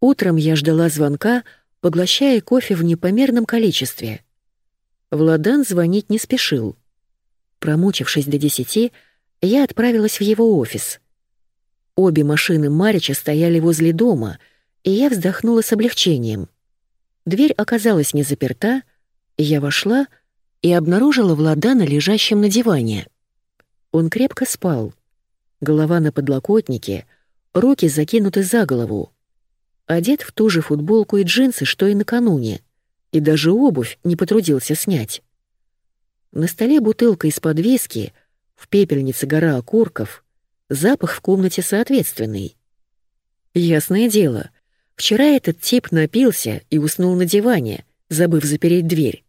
Утром я ждала звонка, поглощая кофе в непомерном количестве. Владан звонить не спешил. Промучившись до десяти, я отправилась в его офис. Обе машины Марича стояли возле дома, и я вздохнула с облегчением. Дверь оказалась не заперта, я вошла и обнаружила Владана лежащим на диване. Он крепко спал. Голова на подлокотнике, руки закинуты за голову. Одет в ту же футболку и джинсы, что и накануне, и даже обувь не потрудился снять. На столе бутылка из-под виски, в пепельнице гора окурков, запах в комнате соответственный. Ясное дело, вчера этот тип напился и уснул на диване, забыв запереть дверь.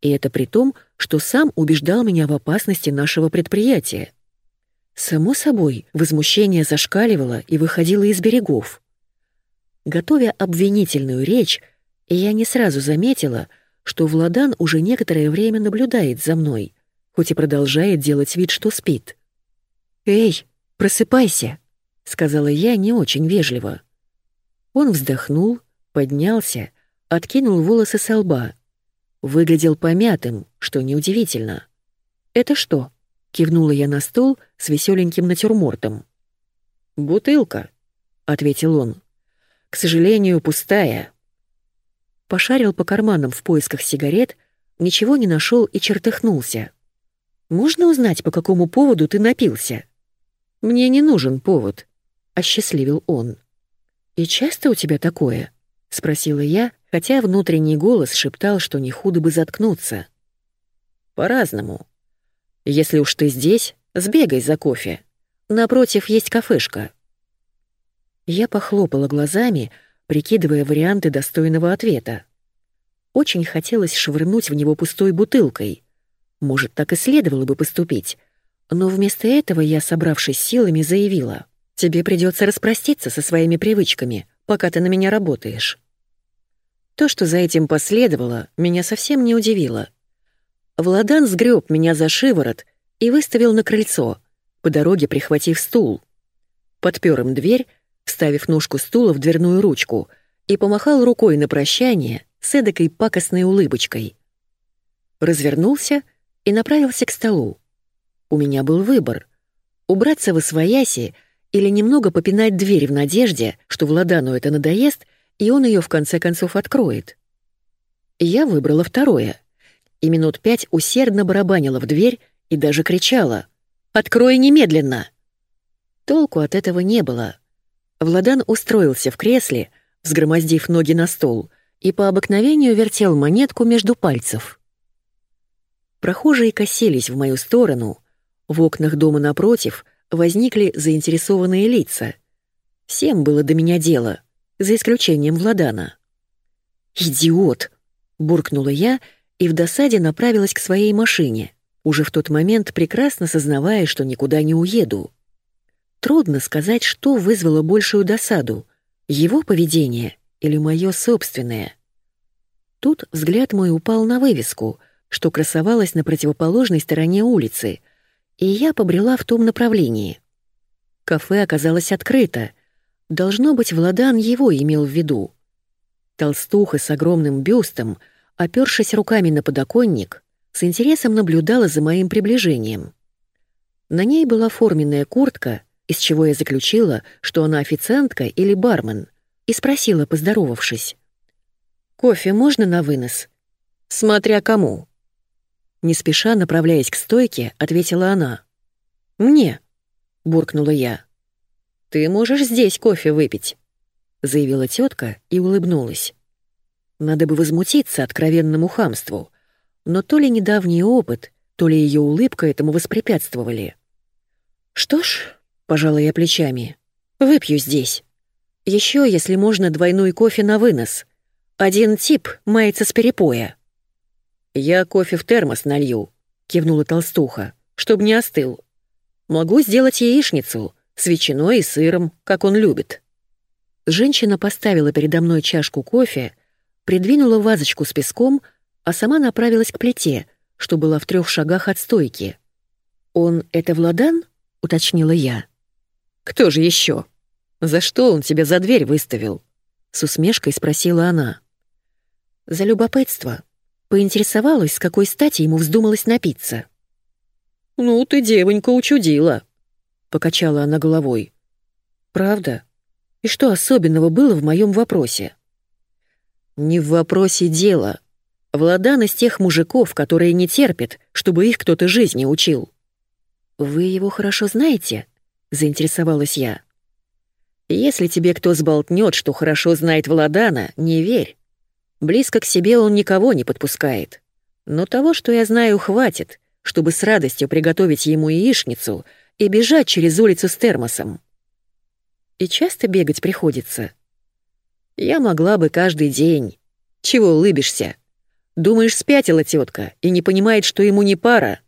И это при том, что сам убеждал меня в опасности нашего предприятия. Само собой, возмущение зашкаливало и выходило из берегов. Готовя обвинительную речь, я не сразу заметила, что Владан уже некоторое время наблюдает за мной, хоть и продолжает делать вид, что спит. «Эй, просыпайся!» — сказала я не очень вежливо. Он вздохнул, поднялся, откинул волосы со лба. Выглядел помятым, что неудивительно. «Это что?» — кивнула я на стол с веселеньким натюрмортом. «Бутылка», — ответил он. «К сожалению, пустая». Пошарил по карманам в поисках сигарет, ничего не нашел и чертыхнулся. «Можно узнать, по какому поводу ты напился?» «Мне не нужен повод», — осчастливил он. «И часто у тебя такое?» — спросила я, хотя внутренний голос шептал, что не худо бы заткнуться. «По-разному. Если уж ты здесь, сбегай за кофе. Напротив есть кафешка». Я похлопала глазами, прикидывая варианты достойного ответа. Очень хотелось швырнуть в него пустой бутылкой. Может, так и следовало бы поступить. Но вместо этого я, собравшись силами, заявила. «Тебе придется распроститься со своими привычками, пока ты на меня работаешь». То, что за этим последовало, меня совсем не удивило. Владан сгреб меня за шиворот и выставил на крыльцо, по дороге прихватив стул. Подпер им дверь, вставив ножку стула в дверную ручку, и помахал рукой на прощание с эдакой пакостной улыбочкой. Развернулся и направился к столу. У меня был выбор — убраться в освояси или немного попинать дверь в надежде, что Владану это надоест — и он ее в конце концов откроет. Я выбрала второе. И минут пять усердно барабанила в дверь и даже кричала «Открой немедленно!». Толку от этого не было. Владан устроился в кресле, взгромоздив ноги на стол, и по обыкновению вертел монетку между пальцев. Прохожие косились в мою сторону, в окнах дома напротив возникли заинтересованные лица. Всем было до меня дело — за исключением Владана. «Идиот!» — буркнула я и в досаде направилась к своей машине, уже в тот момент прекрасно сознавая, что никуда не уеду. Трудно сказать, что вызвало большую досаду — его поведение или мое собственное. Тут взгляд мой упал на вывеску, что красовалась на противоположной стороне улицы, и я побрела в том направлении. Кафе оказалось открыто, Должно быть, Владан его имел в виду. Толстуха с огромным бюстом, опёршись руками на подоконник, с интересом наблюдала за моим приближением. На ней была форменная куртка, из чего я заключила, что она официантка или бармен, и спросила, поздоровавшись. «Кофе можно на вынос?» «Смотря кому». Не спеша, направляясь к стойке, ответила она. «Мне», — буркнула я. «Ты можешь здесь кофе выпить», — заявила тетка и улыбнулась. Надо бы возмутиться откровенному хамству, но то ли недавний опыт, то ли ее улыбка этому воспрепятствовали. «Что ж», — пожала я плечами, — «выпью здесь. Еще, если можно, двойной кофе на вынос. Один тип мается с перепоя». «Я кофе в термос налью», — кивнула толстуха, — «чтоб не остыл. Могу сделать яичницу, с ветчиной и сыром, как он любит. Женщина поставила передо мной чашку кофе, придвинула вазочку с песком, а сама направилась к плите, что была в трех шагах от стойки. «Он это Владан?» — уточнила я. «Кто же еще? За что он тебя за дверь выставил?» — с усмешкой спросила она. За любопытство. Поинтересовалась, с какой стати ему вздумалось напиться. «Ну, ты, девонька, учудила», — покачала она головой. «Правда? И что особенного было в моем вопросе?» «Не в вопросе дело. Владан из тех мужиков, которые не терпят, чтобы их кто-то жизни учил». «Вы его хорошо знаете?» — заинтересовалась я. «Если тебе кто сболтнет, что хорошо знает Владана, не верь. Близко к себе он никого не подпускает. Но того, что я знаю, хватит, чтобы с радостью приготовить ему яичницу и бежать через улицу с термосом. И часто бегать приходится. Я могла бы каждый день. Чего улыбишься? Думаешь, спятила тетка и не понимает, что ему не пара?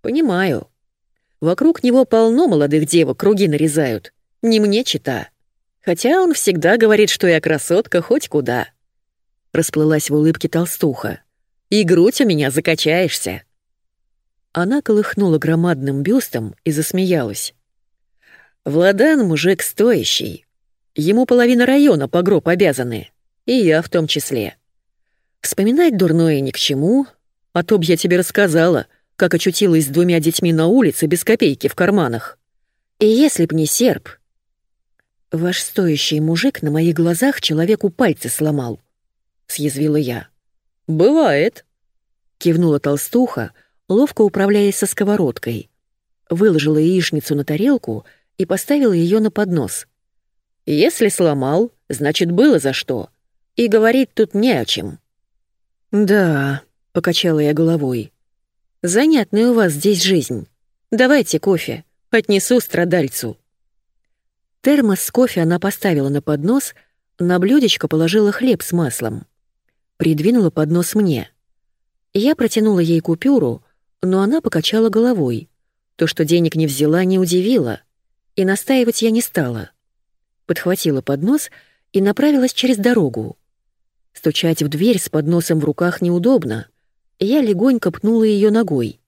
Понимаю. Вокруг него полно молодых девок, круги нарезают. Не мне чита. Хотя он всегда говорит, что я красотка хоть куда расплылась в улыбке толстуха. «И грудь у меня закачаешься!» Она колыхнула громадным бюстом и засмеялась. «Владан мужик стоящий. Ему половина района по гроб обязаны, и я в том числе. Вспоминать дурное ни к чему, а то б я тебе рассказала, как очутилась с двумя детьми на улице без копейки в карманах. И если б не серп...» Ваш стоящий мужик на моих глазах человеку пальцы сломал. — съязвила я. «Бывает», — кивнула толстуха, ловко управляясь со сковородкой. Выложила яичницу на тарелку и поставила ее на поднос. «Если сломал, значит, было за что. И говорить тут не о чем». «Да», — покачала я головой. «Занятная у вас здесь жизнь. Давайте кофе, отнесу страдальцу». Термос с кофе она поставила на поднос, на блюдечко положила хлеб с маслом придвинула поднос мне. Я протянула ей купюру, но она покачала головой. То, что денег не взяла, не удивило, и настаивать я не стала. Подхватила поднос и направилась через дорогу. Стучать в дверь с подносом в руках неудобно, я легонько пнула ее ногой.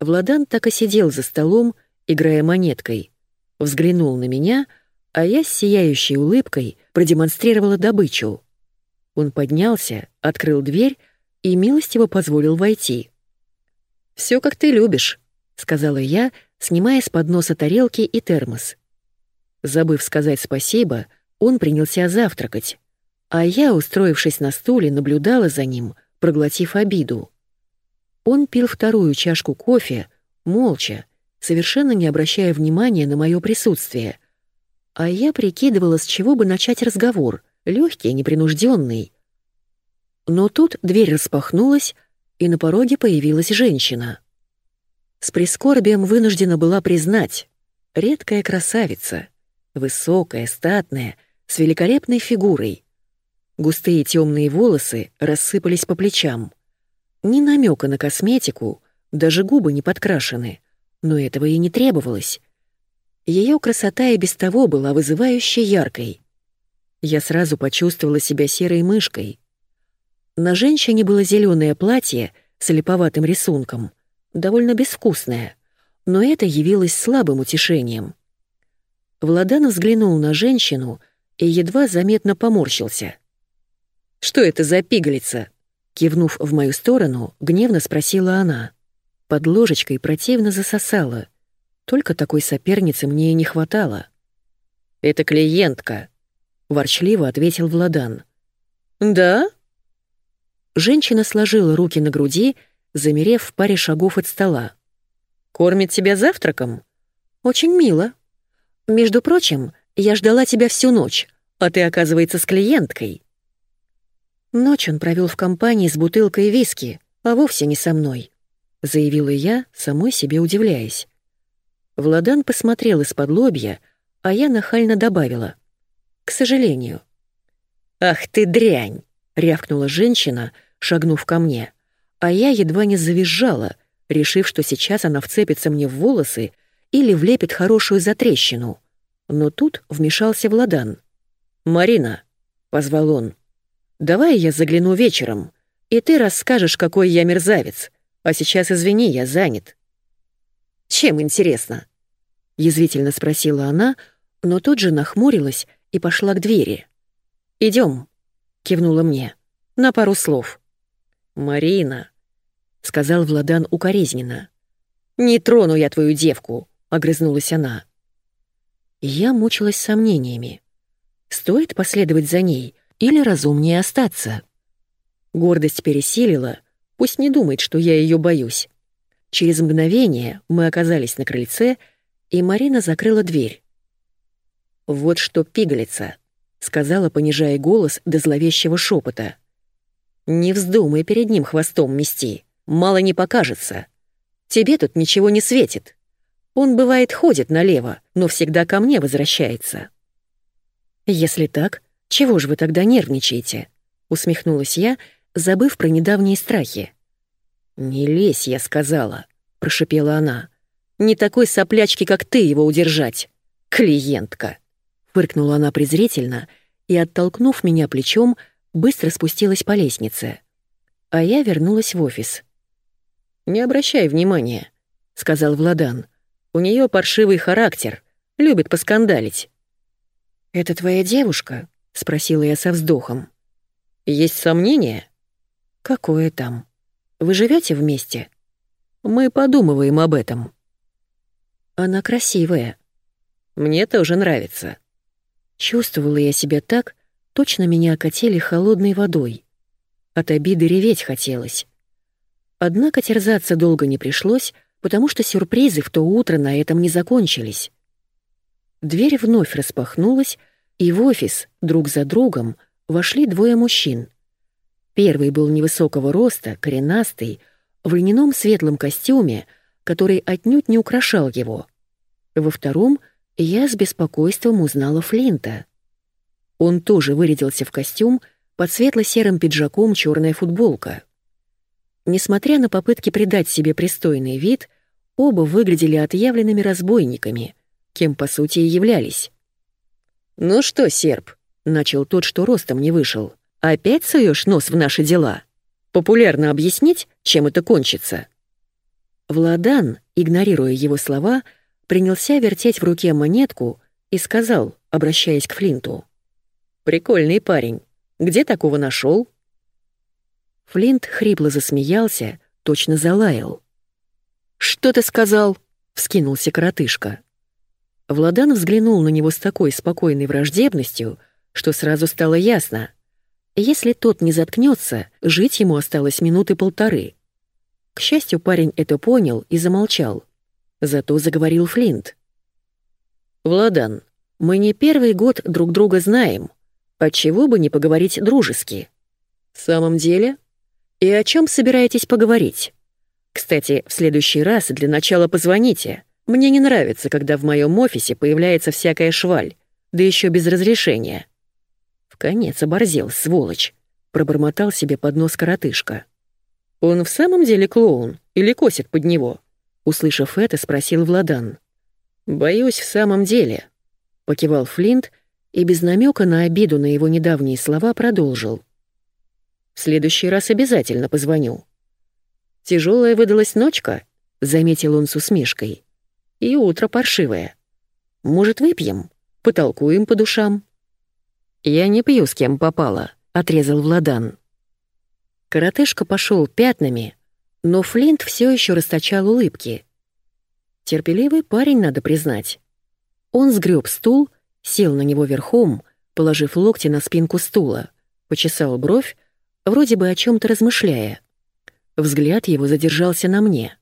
Владан так и сидел за столом, играя монеткой. Взглянул на меня, а я с сияющей улыбкой продемонстрировала добычу. Он поднялся, открыл дверь и милостиво позволил войти. «Всё, как ты любишь», — сказала я, снимая с подноса тарелки и термос. Забыв сказать спасибо, он принялся завтракать, а я, устроившись на стуле, наблюдала за ним, проглотив обиду. Он пил вторую чашку кофе, молча, совершенно не обращая внимания на мое присутствие. А я прикидывала, с чего бы начать разговор — легкий, непринужденный. Но тут дверь распахнулась, и на пороге появилась женщина. С прискорбием вынуждена была признать. Редкая красавица, высокая, статная, с великолепной фигурой. Густые темные волосы рассыпались по плечам. Ни намека на косметику, даже губы не подкрашены, но этого и не требовалось. Ее красота и без того была вызывающе яркой. Я сразу почувствовала себя серой мышкой. На женщине было зеленое платье с липоватым рисунком, довольно безвкусное, но это явилось слабым утешением. Владан взглянул на женщину и едва заметно поморщился. «Что это за пигалица?» Кивнув в мою сторону, гневно спросила она. Под ложечкой противно засосала. Только такой соперницы мне и не хватало. «Это клиентка», — ворчливо ответил Владан. «Да?» Женщина сложила руки на груди, замерев в паре шагов от стола. «Кормит тебя завтраком?» «Очень мило. Между прочим, я ждала тебя всю ночь, а ты, оказывается, с клиенткой». Ночь он провел в компании с бутылкой виски, а вовсе не со мной, заявила я, самой себе удивляясь. Владан посмотрел из-под лобья, а я нахально добавила к сожалению. «Ах ты дрянь!» — рявкнула женщина, шагнув ко мне. А я едва не завизжала, решив, что сейчас она вцепится мне в волосы или влепит хорошую затрещину. Но тут вмешался Владан. «Марина», — позвал он, — «давай я загляну вечером, и ты расскажешь, какой я мерзавец. А сейчас, извини, я занят». «Чем интересно?» — язвительно спросила она, но тут же нахмурилась и пошла к двери. Идем, кивнула мне. «На пару слов». «Марина», — сказал Владан укоризненно. «Не трону я твою девку», — огрызнулась она. Я мучилась сомнениями. Стоит последовать за ней или разумнее остаться? Гордость пересилила, пусть не думает, что я ее боюсь. Через мгновение мы оказались на крыльце, и Марина закрыла дверь. «Вот что пигалица», — сказала, понижая голос до зловещего шепота. «Не вздумай перед ним хвостом мести, мало не покажется. Тебе тут ничего не светит. Он, бывает, ходит налево, но всегда ко мне возвращается». «Если так, чего же вы тогда нервничаете?» — усмехнулась я, забыв про недавние страхи. «Не лезь, я сказала», — прошипела она. «Не такой соплячки, как ты, его удержать. Клиентка!» Фыркнула она презрительно и, оттолкнув меня плечом, быстро спустилась по лестнице. А я вернулась в офис. «Не обращай внимания», — сказал Владан. «У нее паршивый характер, любит поскандалить». «Это твоя девушка?» — спросила я со вздохом. «Есть сомнения?» «Какое там?» Вы живете вместе? Мы подумываем об этом. Она красивая. Мне тоже нравится. Чувствовала я себя так, точно меня окатили холодной водой. От обиды реветь хотелось. Однако терзаться долго не пришлось, потому что сюрпризы в то утро на этом не закончились. Дверь вновь распахнулась, и в офис друг за другом вошли двое мужчин — Первый был невысокого роста, коренастый, в льняном светлом костюме, который отнюдь не украшал его. Во втором я с беспокойством узнала Флинта. Он тоже вырядился в костюм, под светло-серым пиджаком черная футболка. Несмотря на попытки придать себе пристойный вид, оба выглядели отъявленными разбойниками, кем по сути и являлись. «Ну что, серп?» — начал тот, что ростом не вышел. Опять суешь нос в наши дела? Популярно объяснить, чем это кончится?» Владан, игнорируя его слова, принялся вертеть в руке монетку и сказал, обращаясь к Флинту. «Прикольный парень. Где такого нашел? Флинт хрипло засмеялся, точно залаял. «Что ты сказал?» — вскинулся коротышка. Владан взглянул на него с такой спокойной враждебностью, что сразу стало ясно. Если тот не заткнется, жить ему осталось минуты полторы. К счастью, парень это понял и замолчал. Зато заговорил Флинт. «Владан, мы не первый год друг друга знаем. Отчего бы не поговорить дружески?» «В самом деле? И о чем собираетесь поговорить? Кстати, в следующий раз для начала позвоните. Мне не нравится, когда в моем офисе появляется всякая шваль, да еще без разрешения конец оборзел, сволочь!» — пробормотал себе под нос коротышка. «Он в самом деле клоун или косит под него?» Услышав это, спросил Владан. «Боюсь, в самом деле», — покивал Флинт и без намека на обиду на его недавние слова продолжил. «В следующий раз обязательно позвоню». «Тяжелая выдалась ночка», — заметил он с усмешкой. «И утро паршивое. Может, выпьем? Потолкуем по душам?» «Я не пью с кем попало», — отрезал Владан. Коротышка пошел пятнами, но Флинт все еще расточал улыбки. Терпеливый парень, надо признать. Он сгреб стул, сел на него верхом, положив локти на спинку стула, почесал бровь, вроде бы о чем то размышляя. Взгляд его задержался на мне.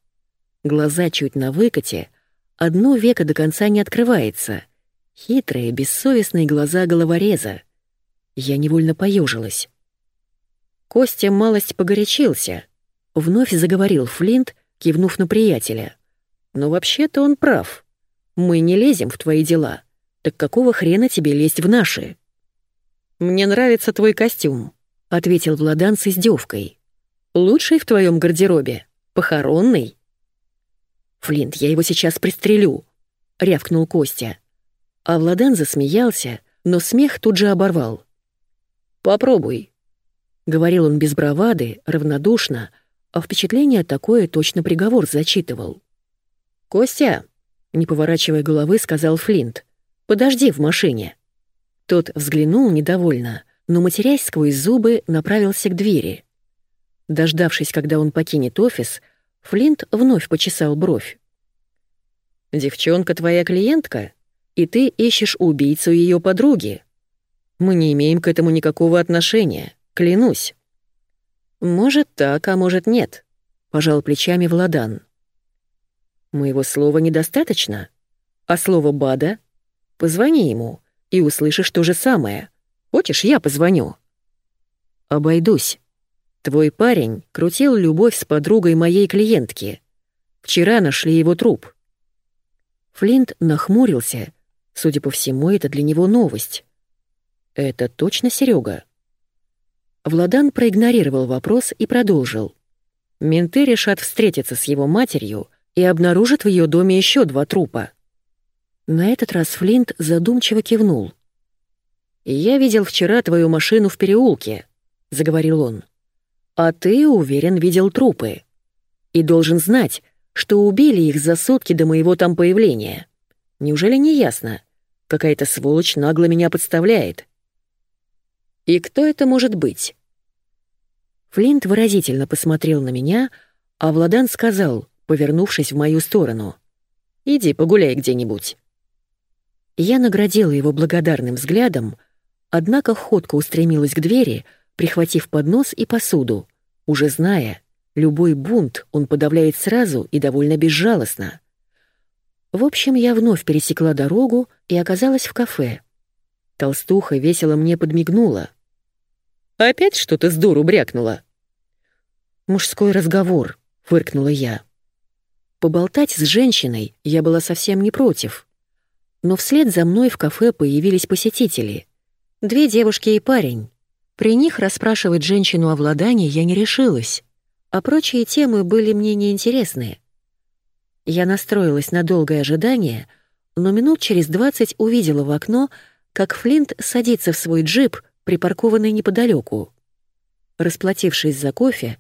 Глаза чуть на выкате, одно веко до конца не открывается. Хитрые, бессовестные глаза головореза. Я невольно поежилась. Костя малость погорячился. Вновь заговорил Флинт, кивнув на приятеля. «Но вообще-то он прав. Мы не лезем в твои дела. Так какого хрена тебе лезть в наши?» «Мне нравится твой костюм», — ответил Владан с издевкой. «Лучший в твоем гардеробе. Похоронный». «Флинт, я его сейчас пристрелю», — рявкнул Костя. А Владан засмеялся, но смех тут же оборвал. «Попробуй», — говорил он без бравады, равнодушно, а впечатление такое точно приговор зачитывал. «Костя», — не поворачивая головы, сказал Флинт, — «подожди в машине». Тот взглянул недовольно, но, матерясь сквозь зубы, направился к двери. Дождавшись, когда он покинет офис, Флинт вновь почесал бровь. «Девчонка твоя клиентка, и ты ищешь убийцу ее подруги. Мы не имеем к этому никакого отношения, клянусь». «Может так, а может нет», — пожал плечами Владан. «Моего слова недостаточно? А слово «бада»? Позвони ему, и услышишь то же самое. Хочешь, я позвоню?» «Обойдусь. Твой парень крутил любовь с подругой моей клиентки. Вчера нашли его труп». Флинт нахмурился. Судя по всему, это для него новость. «Это точно Серега? Владан проигнорировал вопрос и продолжил. Менты решат встретиться с его матерью и обнаружат в ее доме еще два трупа. На этот раз Флинт задумчиво кивнул. «Я видел вчера твою машину в переулке», — заговорил он. «А ты, уверен, видел трупы. И должен знать, что убили их за сутки до моего там появления. Неужели не ясно? Какая-то сволочь нагло меня подставляет». «И кто это может быть?» Флинт выразительно посмотрел на меня, а Владан сказал, повернувшись в мою сторону. «Иди погуляй где-нибудь». Я наградила его благодарным взглядом, однако ходка устремилась к двери, прихватив поднос и посуду, уже зная, любой бунт он подавляет сразу и довольно безжалостно. В общем, я вновь пересекла дорогу и оказалась в кафе. Толстуха весело мне подмигнула. «Опять что-то с дуру брякнула?» «Мужской разговор», — фыркнула я. Поболтать с женщиной я была совсем не против. Но вслед за мной в кафе появились посетители. Две девушки и парень. При них расспрашивать женщину о владании я не решилась, а прочие темы были мне неинтересны. Я настроилась на долгое ожидание, но минут через двадцать увидела в окно, как Флинт садится в свой джип, припаркованный неподалеку. Расплатившись за кофе,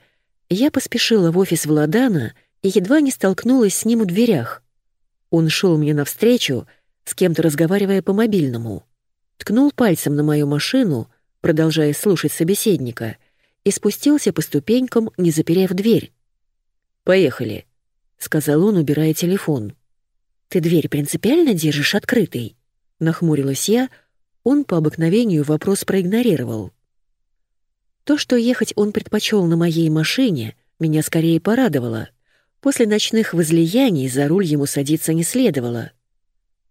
я поспешила в офис Владана и едва не столкнулась с ним у дверях. Он шел мне навстречу, с кем-то разговаривая по мобильному. Ткнул пальцем на мою машину, продолжая слушать собеседника, и спустился по ступенькам, не заперев дверь. «Поехали», — сказал он, убирая телефон. «Ты дверь принципиально держишь открытой?» — нахмурилась я, он по обыкновению вопрос проигнорировал. То, что ехать он предпочел на моей машине, меня скорее порадовало. После ночных возлияний за руль ему садиться не следовало.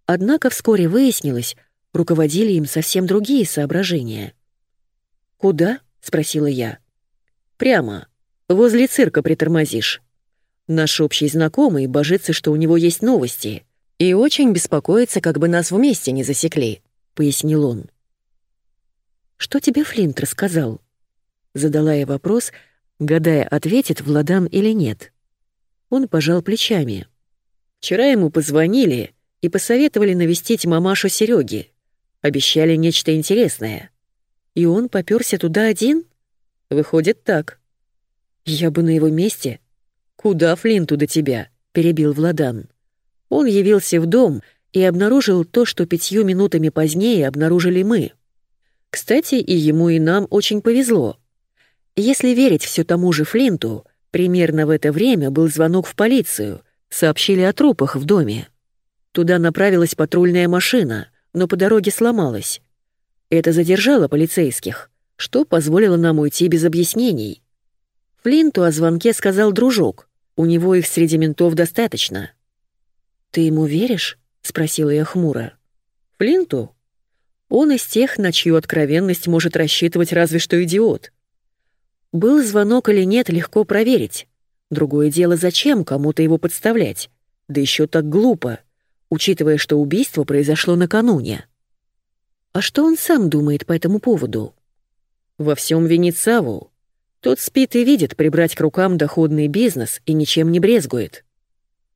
Однако вскоре выяснилось, руководили им совсем другие соображения. «Куда?» — спросила я. «Прямо. Возле цирка притормозишь. Наш общий знакомый божится, что у него есть новости, и очень беспокоится, как бы нас вместе не засекли», — пояснил он. «Что тебе Флинт рассказал?» Задала я вопрос, гадая, ответит Владан или нет. Он пожал плечами. «Вчера ему позвонили и посоветовали навестить мамашу Сереги. Обещали нечто интересное. И он попёрся туда один? Выходит так. Я бы на его месте. Куда Флинту до тебя? перебил Владан. Он явился в дом и обнаружил то, что пятью минутами позднее обнаружили мы. Кстати, и ему, и нам очень повезло. Если верить все тому же Флинту, примерно в это время был звонок в полицию, сообщили о трупах в доме. Туда направилась патрульная машина, но по дороге сломалась. Это задержало полицейских, что позволило нам уйти без объяснений. Флинту о звонке сказал дружок. У него их среди ментов достаточно. «Ты ему веришь?» — спросила я хмуро. «Флинту? Он из тех, на чью откровенность может рассчитывать разве что идиот. Был звонок или нет, легко проверить. Другое дело, зачем кому-то его подставлять? Да еще так глупо учитывая, что убийство произошло накануне. А что он сам думает по этому поводу? Во всем винит Саву. Тот спит и видит прибрать к рукам доходный бизнес и ничем не брезгует.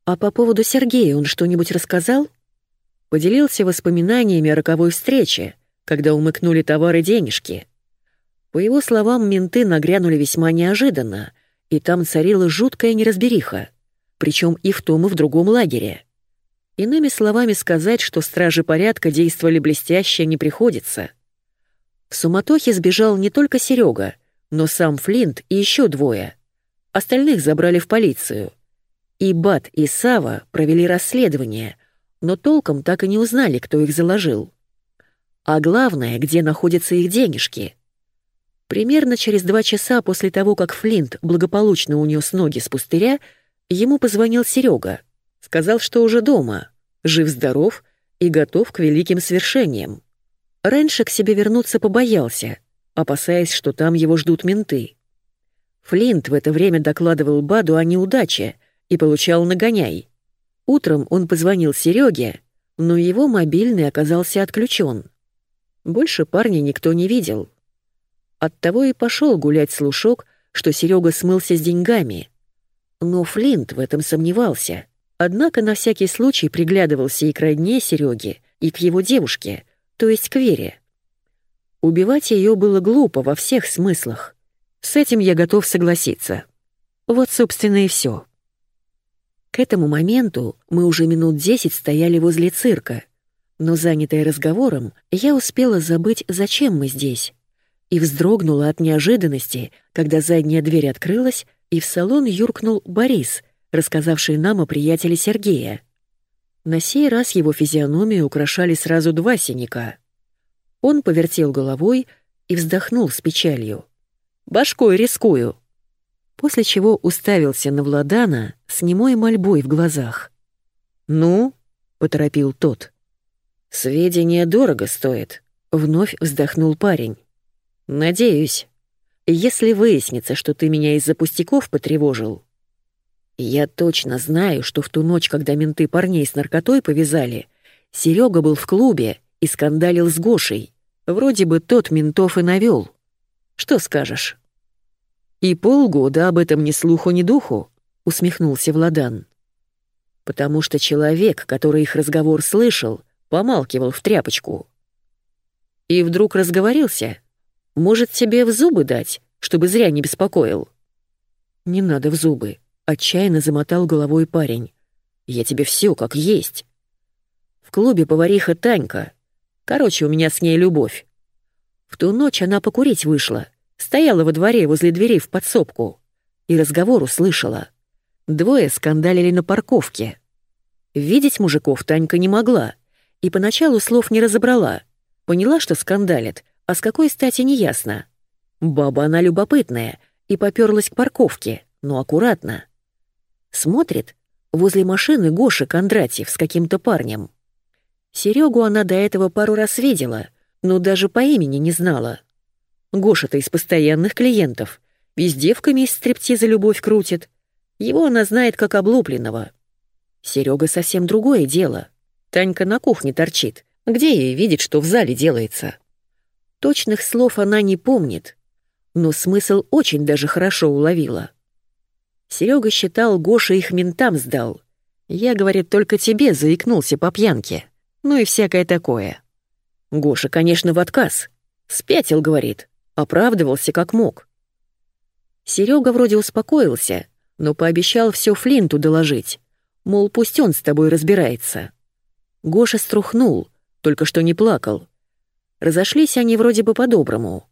А по поводу Сергея он что-нибудь рассказал? Поделился воспоминаниями о роковой встрече, когда умыкнули товары денежки. По его словам, менты нагрянули весьма неожиданно, и там царила жуткая неразбериха, причем и в том, и в другом лагере. Иными словами сказать, что стражи порядка действовали блестяще, не приходится. В суматохе сбежал не только Серега, но сам Флинт и еще двое. Остальных забрали в полицию. И Бат, и Сава провели расследование, но толком так и не узнали, кто их заложил. А главное, где находятся их денежки. Примерно через два часа после того, как Флинт благополучно унес ноги с пустыря, ему позвонил Серега. Сказал, что уже дома, жив-здоров и готов к великим свершениям. Раньше к себе вернуться побоялся, опасаясь, что там его ждут менты. Флинт в это время докладывал Баду о неудаче и получал нагоняй. Утром он позвонил Сереге, но его мобильный оказался отключен. Больше парня никто не видел. Оттого и пошел гулять слушок, что Серега смылся с деньгами. Но Флинт в этом сомневался. Однако на всякий случай приглядывался и к родне Сереге, и к его девушке, то есть к Вере. Убивать ее было глупо во всех смыслах. С этим я готов согласиться. Вот, собственно, и все. К этому моменту мы уже минут десять стояли возле цирка, но, занятая разговором, я успела забыть, зачем мы здесь, и вздрогнула от неожиданности, когда задняя дверь открылась, и в салон юркнул Борис, рассказавший нам о приятеле Сергея. На сей раз его физиономию украшали сразу два синяка. Он повертел головой и вздохнул с печалью. «Башкой рискую!» После чего уставился на Владана с немой мольбой в глазах. «Ну?» — поторопил тот. «Сведения дорого стоят», — вновь вздохнул парень. «Надеюсь. Если выяснится, что ты меня из-за пустяков потревожил, я точно знаю, что в ту ночь, когда менты парней с наркотой повязали, Серега был в клубе и скандалил с Гошей. Вроде бы тот ментов и навел. Что скажешь? И полгода об этом ни слуху, ни духу, усмехнулся Владан. Потому что человек, который их разговор слышал, помалкивал в тряпочку. И вдруг разговорился. Может, тебе в зубы дать, чтобы зря не беспокоил? Не надо в зубы, Отчаянно замотал головой парень. «Я тебе все как есть». В клубе повариха Танька. Короче, у меня с ней любовь. В ту ночь она покурить вышла, стояла во дворе возле дверей в подсобку и разговор услышала. Двое скандалили на парковке. Видеть мужиков Танька не могла и поначалу слов не разобрала. Поняла, что скандалят, а с какой стати неясно. Баба она любопытная и попёрлась к парковке, но аккуратно. Смотрит, возле машины Гоша Кондратьев с каким-то парнем. Серегу она до этого пару раз видела, но даже по имени не знала. Гоша-то из постоянных клиентов, везде в девками из стриптиза любовь крутит. Его она знает как облупленного. Серега совсем другое дело. Танька на кухне торчит, где ей видит, что в зале делается. Точных слов она не помнит, но смысл очень даже хорошо уловила. Серега считал, Гоша их ментам сдал. Я, говорит, только тебе заикнулся по пьянке. Ну и всякое такое. Гоша, конечно, в отказ. Спятил, говорит. Оправдывался как мог. Серега вроде успокоился, но пообещал все Флинту доложить. Мол, пусть он с тобой разбирается. Гоша струхнул, только что не плакал. Разошлись они вроде бы по-доброму.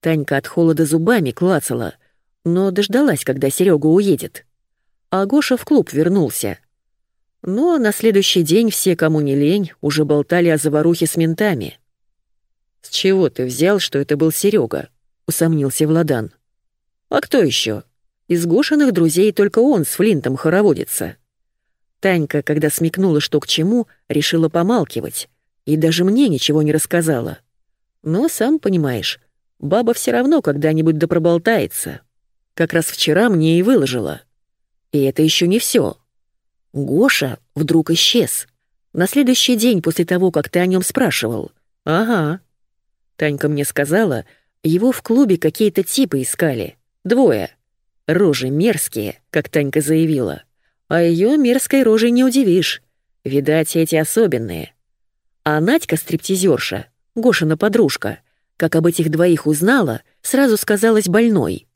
Танька от холода зубами клацала — но дождалась, когда Серега уедет. А Гоша в клуб вернулся. Но на следующий день все, кому не лень, уже болтали о заварухе с ментами. «С чего ты взял, что это был Серега? усомнился Владан. «А кто еще? Из Гошиных друзей только он с Флинтом хороводится». Танька, когда смекнула, что к чему, решила помалкивать и даже мне ничего не рассказала. Но, сам понимаешь, баба все равно когда-нибудь допроболтается. Как раз вчера мне и выложила. И это еще не все. Гоша вдруг исчез. На следующий день после того, как ты о нем спрашивал. Ага. Танька мне сказала, его в клубе какие-то типы искали. Двое. Рожи мерзкие, как Танька заявила. А ее мерзкой рожей не удивишь. Видать, эти особенные. А Надька-стриптизерша, Гошина подружка, как об этих двоих узнала, сразу сказалась больной.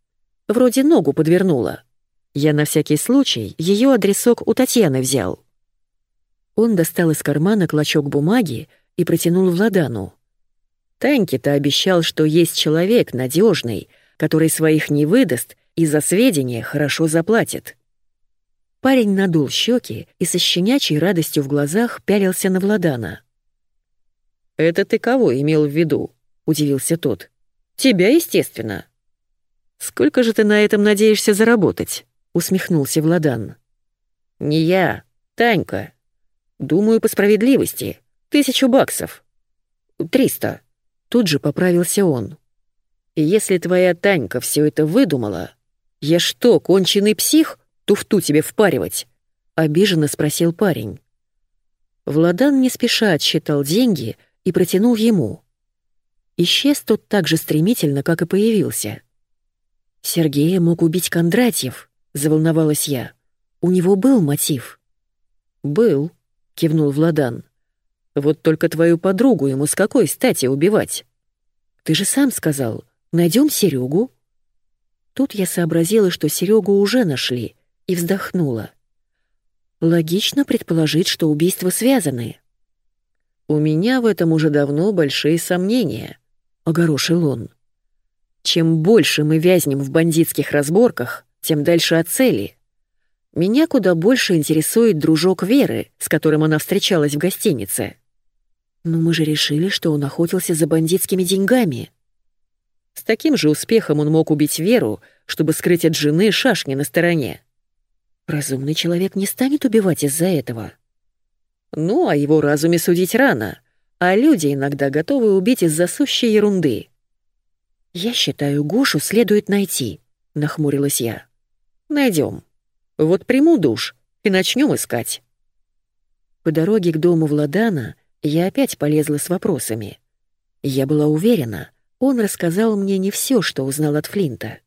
Вроде ногу подвернула. Я на всякий случай ее адресок у Татьяны взял. Он достал из кармана клочок бумаги и протянул Владану. Таньке-то обещал, что есть человек надежный, который своих не выдаст и за сведения хорошо заплатит. Парень надул щеки и со щенячьей радостью в глазах пялился на Владана. «Это ты кого имел в виду?» — удивился тот. «Тебя, естественно». «Сколько же ты на этом надеешься заработать?» — усмехнулся Владан. «Не я, Танька. Думаю, по справедливости. Тысячу баксов. Триста». Тут же поправился он. «Если твоя Танька все это выдумала, я что, конченый псих, туфту тебе впаривать?» — обиженно спросил парень. Владан не спеша отсчитал деньги и протянул ему. Исчез тот так же стремительно, как и появился. «Сергея мог убить Кондратьев», — заволновалась я. «У него был мотив». «Был», — кивнул Владан. «Вот только твою подругу ему с какой стати убивать?» «Ты же сам сказал, найдем Серегу». Тут я сообразила, что Серегу уже нашли, и вздохнула. Логично предположить, что убийства связаны. «У меня в этом уже давно большие сомнения», — огорошил он. «Чем больше мы вязнем в бандитских разборках, тем дальше от цели. Меня куда больше интересует дружок Веры, с которым она встречалась в гостинице. Но мы же решили, что он охотился за бандитскими деньгами. С таким же успехом он мог убить Веру, чтобы скрыть от жены шашни на стороне. Разумный человек не станет убивать из-за этого. Ну, о его разуме судить рано, а люди иногда готовы убить из-за сущей ерунды. «Я считаю, Гошу следует найти», — нахмурилась я. Найдем. Вот приму душ и начнем искать». По дороге к дому Владана я опять полезла с вопросами. Я была уверена, он рассказал мне не все, что узнал от Флинта.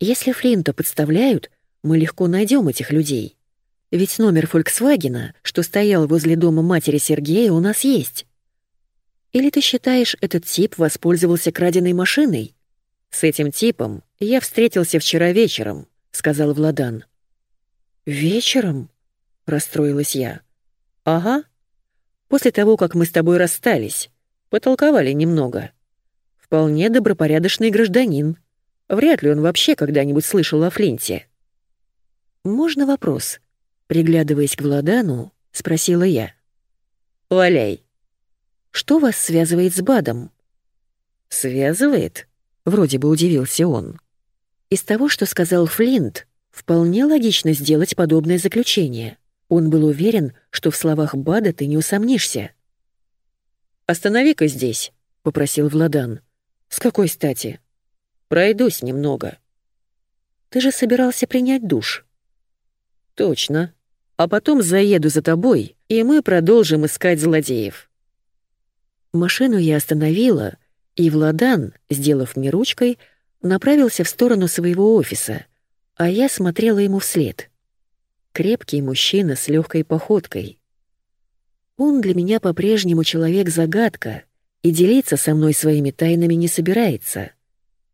Если Флинта подставляют, мы легко найдем этих людей. Ведь номер Фольксвагена, что стоял возле дома матери Сергея, у нас есть. Или ты считаешь, этот тип воспользовался краденой машиной? С этим типом я встретился вчера вечером, сказал Владан. Вечером? расстроилась я. Ага. После того, как мы с тобой расстались, потолковали немного. Вполне добропорядочный гражданин. Вряд ли он вообще когда-нибудь слышал о Флинте. «Можно вопрос?» Приглядываясь к Владану, спросила я. «Валяй». «Что вас связывает с Бадом?» «Связывает?» — вроде бы удивился он. Из того, что сказал Флинт, вполне логично сделать подобное заключение. Он был уверен, что в словах Бада ты не усомнишься. «Останови-ка здесь», — попросил Владан. «С какой стати?» «Пройдусь немного». «Ты же собирался принять душ». «Точно. А потом заеду за тобой, и мы продолжим искать злодеев». Машину я остановила, и Владан, сделав мне ручкой, направился в сторону своего офиса, а я смотрела ему вслед. Крепкий мужчина с легкой походкой. Он для меня по-прежнему человек-загадка и делиться со мной своими тайнами не собирается.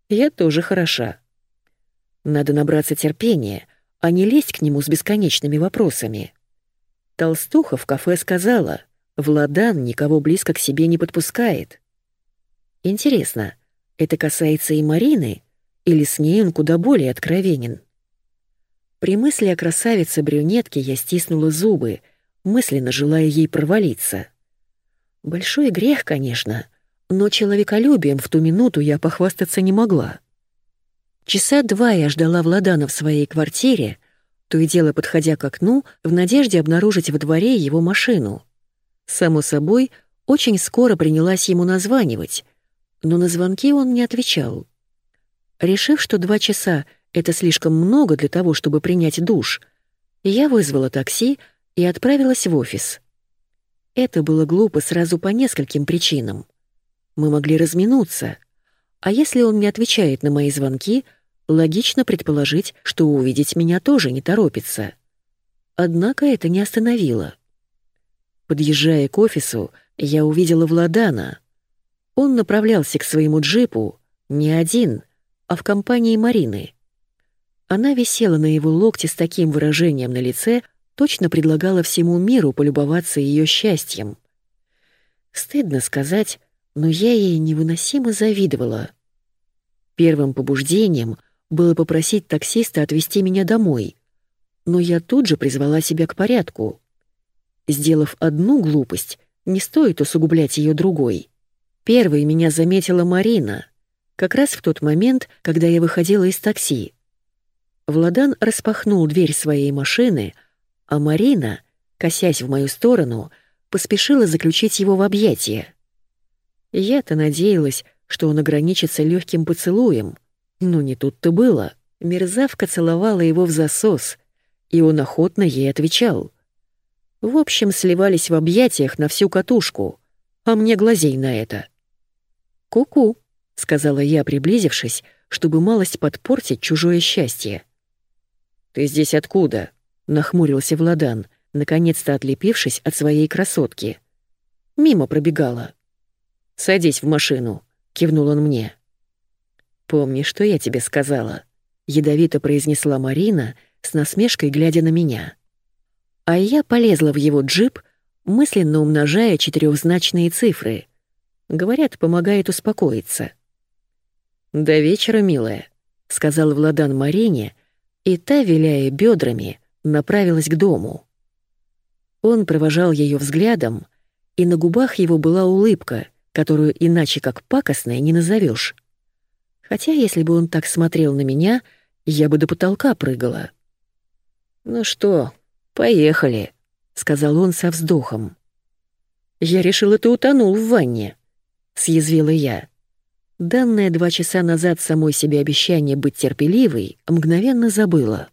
Я тоже хороша. Надо набраться терпения — а не лезть к нему с бесконечными вопросами. Толстуха в кафе сказала, Владан никого близко к себе не подпускает. Интересно, это касается и Марины, или с ней он куда более откровенен? При мысли о красавице-брюнетке я стиснула зубы, мысленно желая ей провалиться. Большой грех, конечно, но человеколюбием в ту минуту я похвастаться не могла. Часа два я ждала Владана в своей квартире, то и дело подходя к окну, в надежде обнаружить во дворе его машину. Само собой, очень скоро принялась ему названивать, но на звонки он не отвечал. Решив, что два часа — это слишком много для того, чтобы принять душ, я вызвала такси и отправилась в офис. Это было глупо сразу по нескольким причинам. Мы могли разминуться, а если он не отвечает на мои звонки — Логично предположить, что увидеть меня тоже не торопится. Однако это не остановило. Подъезжая к офису, я увидела Владана. Он направлялся к своему джипу не один, а в компании Марины. Она висела на его локте с таким выражением на лице, точно предлагала всему миру полюбоваться ее счастьем. Стыдно сказать, но я ей невыносимо завидовала. Первым побуждением было попросить таксиста отвезти меня домой, но я тут же призвала себя к порядку. Сделав одну глупость, не стоит усугублять ее другой. Первой меня заметила Марина, как раз в тот момент, когда я выходила из такси. Владан распахнул дверь своей машины, а Марина, косясь в мою сторону, поспешила заключить его в объятия. Я-то надеялась, что он ограничится легким поцелуем, но не тут-то было. Мерзавка целовала его в засос, и он охотно ей отвечал. В общем, сливались в объятиях на всю катушку, а мне глазей на это. «Ку-ку», — сказала я, приблизившись, чтобы малость подпортить чужое счастье. «Ты здесь откуда?» — нахмурился Владан, наконец-то отлепившись от своей красотки. Мимо пробегала. «Садись в машину», — кивнул он мне. «Помни, что я тебе сказала», — ядовито произнесла Марина, с насмешкой глядя на меня. А я полезла в его джип, мысленно умножая четырехзначные цифры. Говорят, помогает успокоиться. «До вечера, милая», — сказал Владан Марине, и та, виляя бедрами, направилась к дому. Он провожал ее взглядом, и на губах его была улыбка, которую иначе как пакостной не назовешь. Хотя если бы он так смотрел на меня, я бы до потолка прыгала. «Ну что, поехали», — сказал он со вздохом. «Я решила, ты утонул в ванне», — съязвила я. Данное два часа назад самой себе обещание быть терпеливой мгновенно забыла.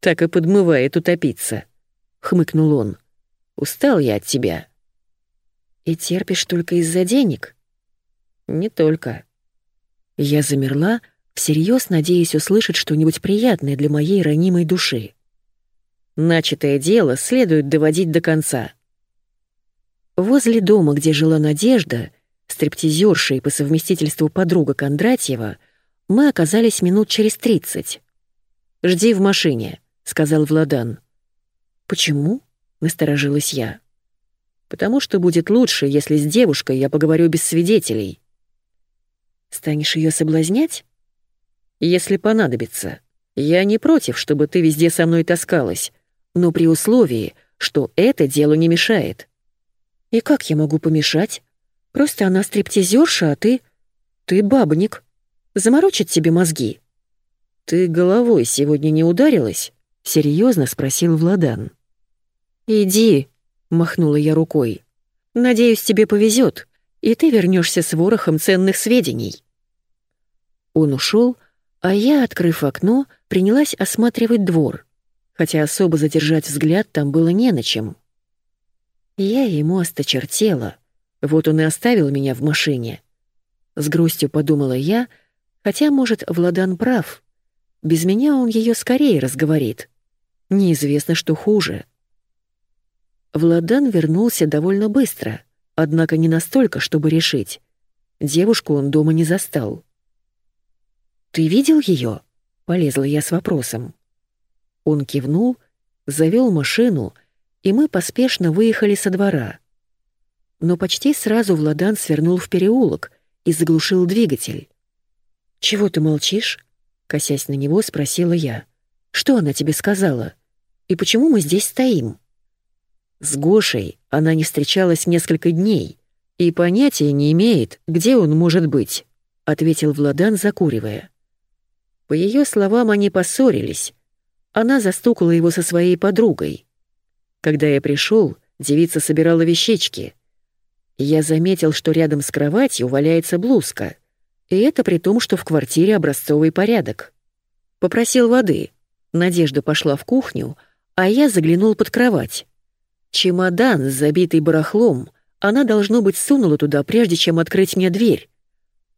«Так и подмывает утопиться», — хмыкнул он. «Устал я от тебя». «И терпишь только из-за денег?» «Не только». Я замерла, всерьез надеясь услышать что-нибудь приятное для моей ранимой души. Начатое дело следует доводить до конца. Возле дома, где жила Надежда, стриптизерша и по совместительству подруга Кондратьева, мы оказались минут через тридцать. «Жди в машине», — сказал Владан. «Почему?» — насторожилась я. «Потому что будет лучше, если с девушкой я поговорю без свидетелей». «Станешь ее соблазнять?» «Если понадобится. Я не против, чтобы ты везде со мной таскалась, но при условии, что это делу не мешает. И как я могу помешать? Просто она стриптизерша, а ты... Ты бабник. Заморочит тебе мозги. Ты головой сегодня не ударилась? Серьезно спросил Владан. Иди, махнула я рукой. Надеюсь, тебе повезет, и ты вернешься с ворохом ценных сведений. Он ушел, а я, открыв окно, принялась осматривать двор хотя особо задержать взгляд там было не на чем. Я ему осточертела, вот он и оставил меня в машине. С грустью подумала я, хотя, может, Владан прав. Без меня он ее скорее разговорит. Неизвестно, что хуже. Владан вернулся довольно быстро, однако не настолько, чтобы решить. Девушку он дома не застал. «Ты видел ее? полезла я с вопросом. Он кивнул, завел машину, и мы поспешно выехали со двора. Но почти сразу Владан свернул в переулок и заглушил двигатель. «Чего ты молчишь?» — косясь на него, спросила я. «Что она тебе сказала? И почему мы здесь стоим?» С Гошей она не встречалась несколько дней и понятия не имеет, где он может быть, — ответил Владан, закуривая. По ее словам, они поссорились, она застукала его со своей подругой. Когда я пришел, девица собирала вещички. Я заметил, что рядом с кроватью валяется блузка. И это при том, что в квартире образцовый порядок. Попросил воды. Надежда пошла в кухню, а я заглянул под кровать. Чемодан, забитый барахлом, она, должно быть, сунула туда, прежде чем открыть мне дверь.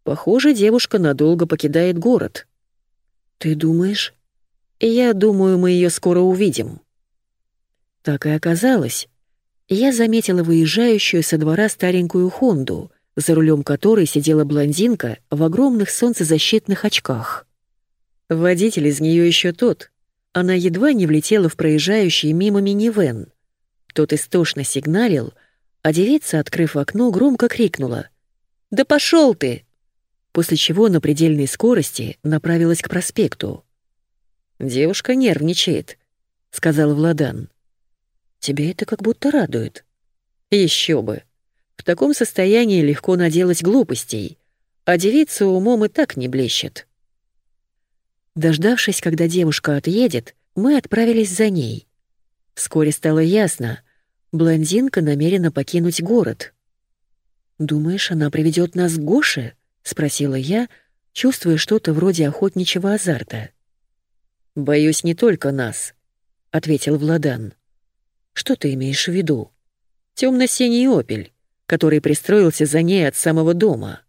Похоже, девушка надолго покидает город. «Ты думаешь?» Я думаю, мы ее скоро увидим». Так и оказалось. Я заметила выезжающую со двора старенькую «Хонду», за рулем которой сидела блондинка в огромных солнцезащитных очках. Водитель из нее еще тот. Она едва не влетела в проезжающий мимо минивэн. Тот истошно сигналил, а девица, открыв окно, громко крикнула. «Да пошел ты!» После чего на предельной скорости направилась к проспекту. «Девушка нервничает», — сказал Владан. «Тебя это как будто радует». Еще бы. В таком состоянии легко наделать глупостей, а девица умом и так не блещет. Дождавшись, когда девушка отъедет, мы отправились за ней. Вскоре стало ясно, блондинка намерена покинуть город. «Думаешь, она приведет нас к Гоше?» — спросила я, чувствуя что-то вроде охотничьего азарта. «Боюсь, не только нас», — ответил Владан. «Что ты имеешь в виду?» «Темно-синий опель, который пристроился за ней от самого дома».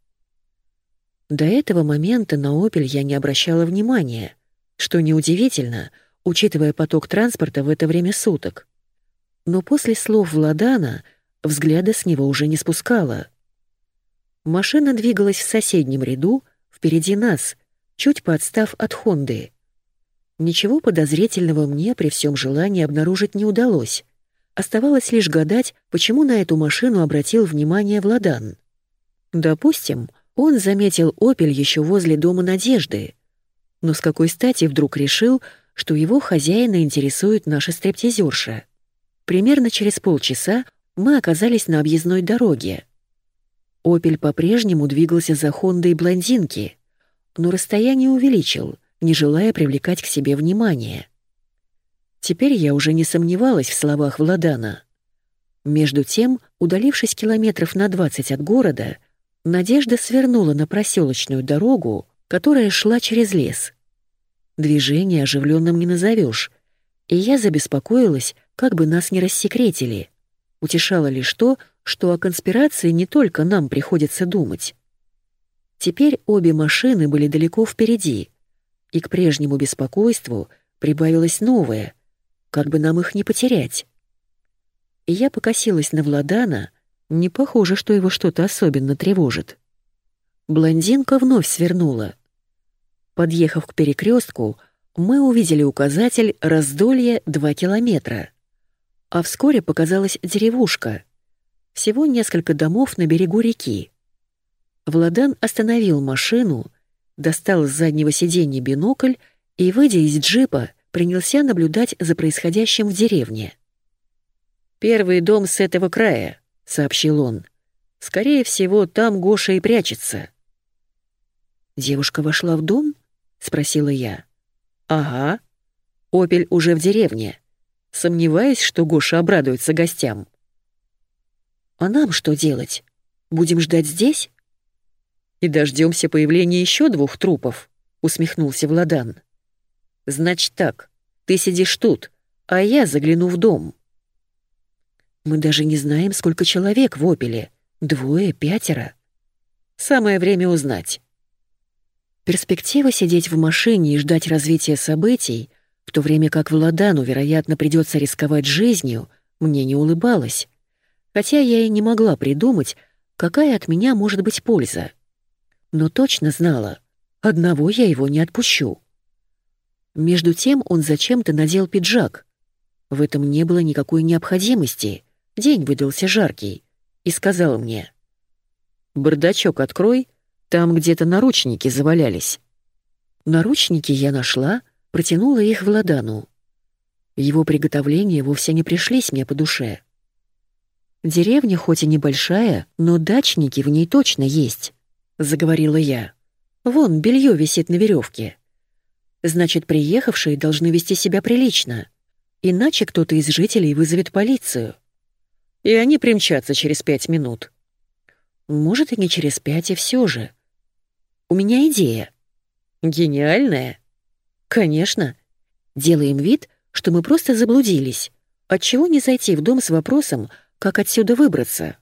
До этого момента на опель я не обращала внимания, что неудивительно, учитывая поток транспорта в это время суток. Но после слов Владана взгляда с него уже не спускала. Машина двигалась в соседнем ряду, впереди нас, чуть подстав от Хонды. Ничего подозрительного мне при всем желании обнаружить не удалось. Оставалось лишь гадать, почему на эту машину обратил внимание Владан. Допустим, он заметил «Опель» еще возле дома Надежды. Но с какой стати вдруг решил, что его хозяина интересует наша стриптизерша? Примерно через полчаса мы оказались на объездной дороге. «Опель» по-прежнему двигался за «Хондой» блондинки, но расстояние увеличил — не желая привлекать к себе внимание. Теперь я уже не сомневалась в словах Владана. Между тем, удалившись километров на 20 от города, Надежда свернула на проселочную дорогу, которая шла через лес. Движение оживленным не назовешь, и я забеспокоилась, как бы нас не рассекретили. Утешало лишь то, что о конспирации не только нам приходится думать. Теперь обе машины были далеко впереди — и к прежнему беспокойству прибавилось новое, как бы нам их не потерять. Я покосилась на Владана, не похоже, что его что-то особенно тревожит. Блондинка вновь свернула. Подъехав к перекрестку, мы увидели указатель «Раздолье 2 километра». А вскоре показалась деревушка. Всего несколько домов на берегу реки. Владан остановил машину — достал с заднего сиденья бинокль и, выйдя из джипа, принялся наблюдать за происходящим в деревне. «Первый дом с этого края», — сообщил он. «Скорее всего, там Гоша и прячется». «Девушка вошла в дом?» — спросила я. «Ага. Опель уже в деревне. Сомневаюсь, что Гоша обрадуется гостям». «А нам что делать? Будем ждать здесь?» И дождемся появления еще двух трупов», — усмехнулся Владан. «Значит так, ты сидишь тут, а я загляну в дом». «Мы даже не знаем, сколько человек в Опеле. Двое, пятеро. Самое время узнать». Перспектива сидеть в машине и ждать развития событий, в то время как Владану, вероятно, придется рисковать жизнью, мне не улыбалась. Хотя я и не могла придумать, какая от меня может быть польза но точно знала, одного я его не отпущу. Между тем он зачем-то надел пиджак. В этом не было никакой необходимости, день выдался жаркий, и сказал мне, «Бардачок открой, там где-то наручники завалялись». Наручники я нашла, протянула их в ладану. Его приготовления вовсе не пришлись мне по душе. Деревня хоть и небольшая, но дачники в ней точно есть. — заговорила я. «Вон, белье висит на веревке. Значит, приехавшие должны вести себя прилично. Иначе кто-то из жителей вызовет полицию. И они примчатся через пять минут. Может, и не через пять, и все же. У меня идея. Гениальная? Конечно. Делаем вид, что мы просто заблудились. Отчего не зайти в дом с вопросом, как отсюда выбраться?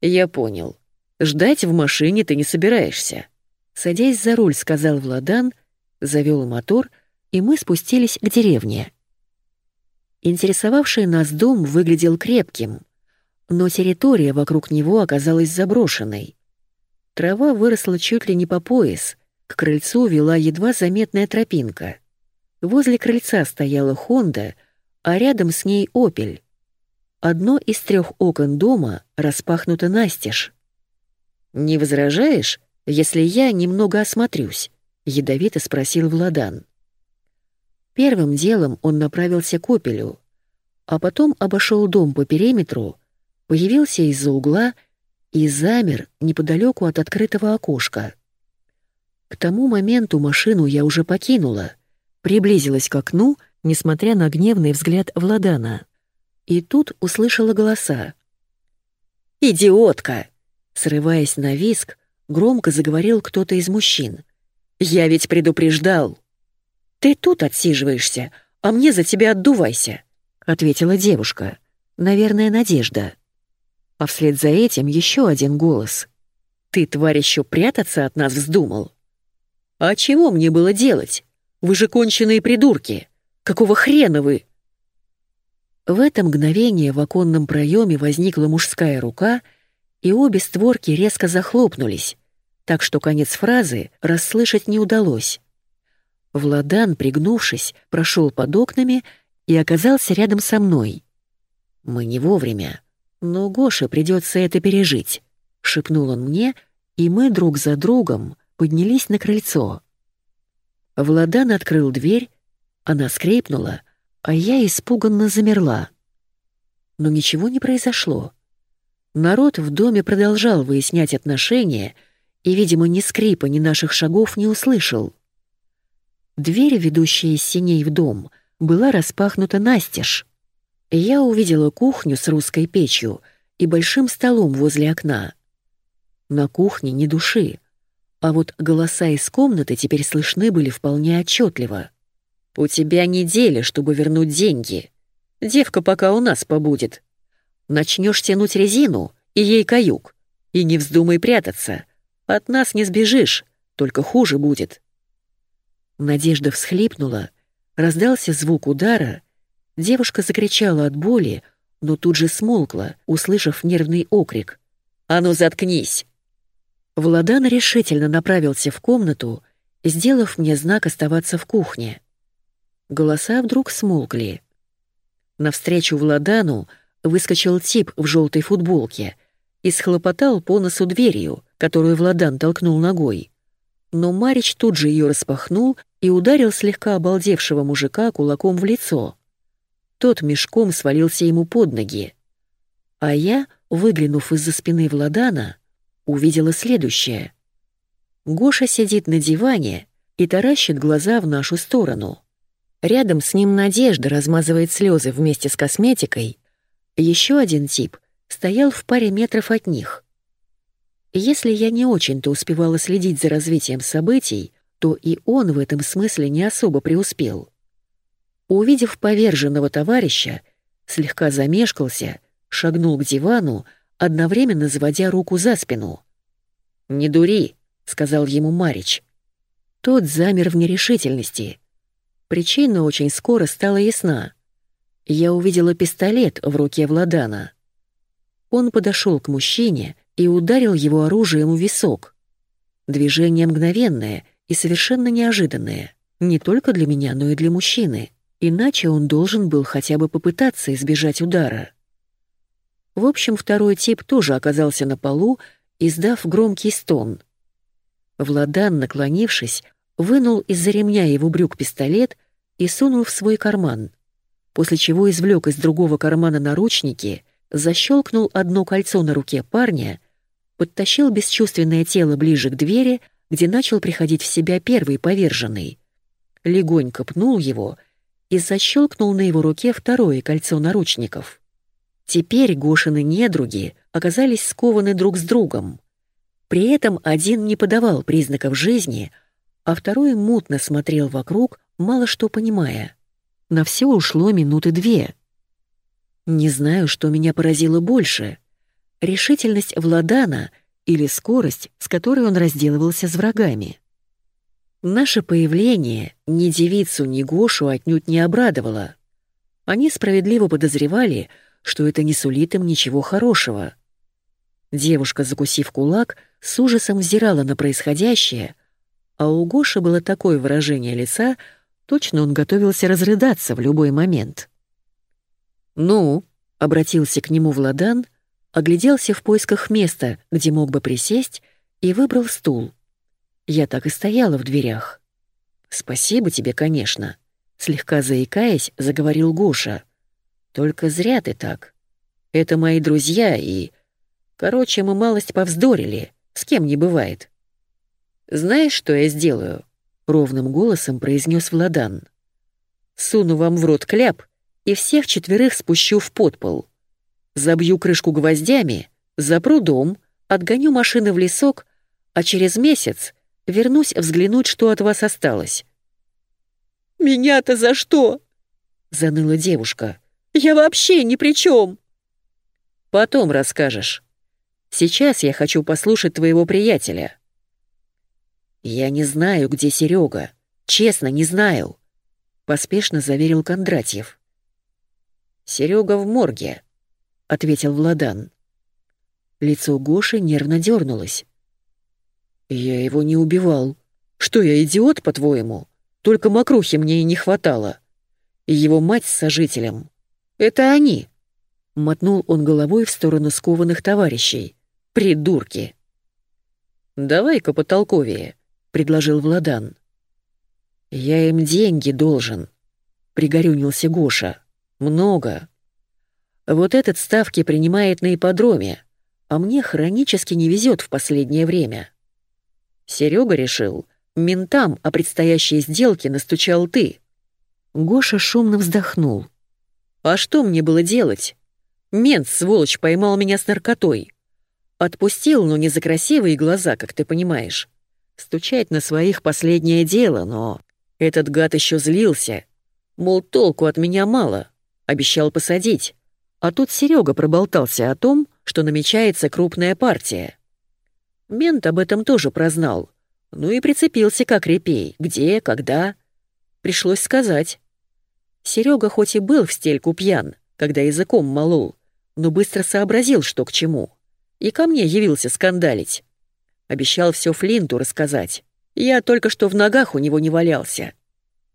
Я понял. Ждать в машине ты не собираешься. Садясь за руль, сказал Владан, завел мотор, и мы спустились к деревне. Интересовавший нас дом выглядел крепким, но территория вокруг него оказалась заброшенной. Трава выросла чуть ли не по пояс, к крыльцу вела едва заметная тропинка. Возле крыльца стояла «Хонда», а рядом с ней «Опель». Одно из трех окон дома распахнуто настежь. «Не возражаешь, если я немного осмотрюсь?» — ядовито спросил Владан. Первым делом он направился к опелю, а потом обошел дом по периметру, появился из-за угла и замер неподалеку от открытого окошка. К тому моменту машину я уже покинула, приблизилась к окну, несмотря на гневный взгляд Владана. И тут услышала голоса. «Идиотка!» Срываясь на виск, громко заговорил кто-то из мужчин. «Я ведь предупреждал!» «Ты тут отсиживаешься, а мне за тебя отдувайся», — ответила девушка. Наверное, Надежда. А вслед за этим еще один голос. «Ты, тварь, еще прятаться от нас вздумал?» «А чего мне было делать? Вы же конченые придурки! Какого хрена вы?» В это мгновение в оконном проеме возникла мужская рука, и обе створки резко захлопнулись, так что конец фразы расслышать не удалось. Владан, пригнувшись, прошел под окнами и оказался рядом со мной. «Мы не вовремя, но Гоше придется это пережить», — шепнул он мне, и мы друг за другом поднялись на крыльцо. Владан открыл дверь, она скрипнула, а я испуганно замерла. Но ничего не произошло. Народ в доме продолжал выяснять отношения и, видимо, ни скрипа, ни наших шагов не услышал. Дверь, ведущая из синей в дом, была распахнута настежь. Я увидела кухню с русской печью и большим столом возле окна. На кухне ни души, а вот голоса из комнаты теперь слышны были вполне отчетливо. «У тебя неделя, чтобы вернуть деньги. Девка пока у нас побудет. Начнешь тянуть резину, и ей каюк. И не вздумай прятаться. От нас не сбежишь, только хуже будет». Надежда всхлипнула, раздался звук удара, девушка закричала от боли, но тут же смолкла, услышав нервный окрик. «А ну заткнись!» Владан решительно направился в комнату, сделав мне знак оставаться в кухне. Голоса вдруг смолкли. Навстречу Владану выскочил тип в желтой футболке и схлопотал по носу дверью, которую Владан толкнул ногой. Но Марич тут же ее распахнул и ударил слегка обалдевшего мужика кулаком в лицо. Тот мешком свалился ему под ноги. А я, выглянув из-за спины Владана, увидела следующее. Гоша сидит на диване и таращит глаза в нашу сторону. Рядом с ним Надежда размазывает слезы вместе с косметикой. Еще один тип стоял в паре метров от них. Если я не очень-то успевала следить за развитием событий, то и он в этом смысле не особо преуспел. Увидев поверженного товарища, слегка замешкался, шагнул к дивану, одновременно заводя руку за спину. «Не дури», — сказал ему Марич. Тот замер в нерешительности. Причина очень скоро стала ясна. Я увидела пистолет в руке Владана. Он подошел к мужчине и ударил его оружием в висок. Движение мгновенное и совершенно неожиданное, не только для меня, но и для мужчины, иначе он должен был хотя бы попытаться избежать удара. В общем, второй тип тоже оказался на полу, издав громкий стон. Владан, наклонившись, вынул из-за ремня его брюк пистолет и сунул в свой карман, после чего извлек из другого кармана наручники, защелкнул одно кольцо на руке парня, подтащил бесчувственное тело ближе к двери, где начал приходить в себя первый поверженный, легонько пнул его и защелкнул на его руке второе кольцо наручников. Теперь Гошины недруги оказались скованы друг с другом. При этом один не подавал признаков жизни, а второй мутно смотрел вокруг, мало что понимая. На все ушло минуты две. Не знаю, что меня поразило больше решительность Владана или скорость, с которой он разделывался с врагами. Наше появление ни девицу, ни Гошу отнюдь не обрадовало. Они справедливо подозревали, что это не сулит им ничего хорошего. Девушка, закусив кулак, с ужасом взирала на происходящее, а у Гоши было такое выражение лица, точно он готовился разрыдаться в любой момент. «Ну», — обратился к нему Владан, огляделся в поисках места, где мог бы присесть, и выбрал стул. Я так и стояла в дверях. «Спасибо тебе, конечно», — слегка заикаясь, заговорил Гоша. «Только зря ты так. Это мои друзья и... Короче, мы малость повздорили, с кем не бывает». «Знаешь, что я сделаю?» — ровным голосом произнес Владан. «Суну вам в рот кляп и всех четверых спущу в подпол. Забью крышку гвоздями, запру дом, отгоню машины в лесок, а через месяц вернусь взглянуть, что от вас осталось». «Меня-то за что?» — заныла девушка. «Я вообще ни при чем. «Потом расскажешь. Сейчас я хочу послушать твоего приятеля». «Я не знаю, где Серега. Честно, не знаю», — поспешно заверил Кондратьев. Серега в морге», — ответил Владан. Лицо Гоши нервно дернулось. «Я его не убивал. Что я, идиот, по-твоему? Только мокрухи мне и не хватало. И его мать с сожителем. Это они!» Мотнул он головой в сторону скованных товарищей. «Придурки!» «Давай-ка потолковее», — предложил Владан. «Я им деньги должен», — пригорюнился Гоша. Много. Вот этот ставки принимает на ипподроме, а мне хронически не везет в последнее время. Серега решил, ментам о предстоящей сделке настучал ты. Гоша шумно вздохнул. А что мне было делать? Мент, сволочь, поймал меня с наркотой. Отпустил, но не за красивые глаза, как ты понимаешь. Стучать на своих последнее дело, но... Этот гад еще злился. Мол, толку от меня мало. Обещал посадить. А тут Серега проболтался о том, что намечается крупная партия. Мент об этом тоже прознал. Ну и прицепился как репей. Где, когда. Пришлось сказать. Серега хоть и был в стельку пьян, когда языком молол, но быстро сообразил, что к чему. И ко мне явился скандалить. Обещал все Флинту рассказать. Я только что в ногах у него не валялся.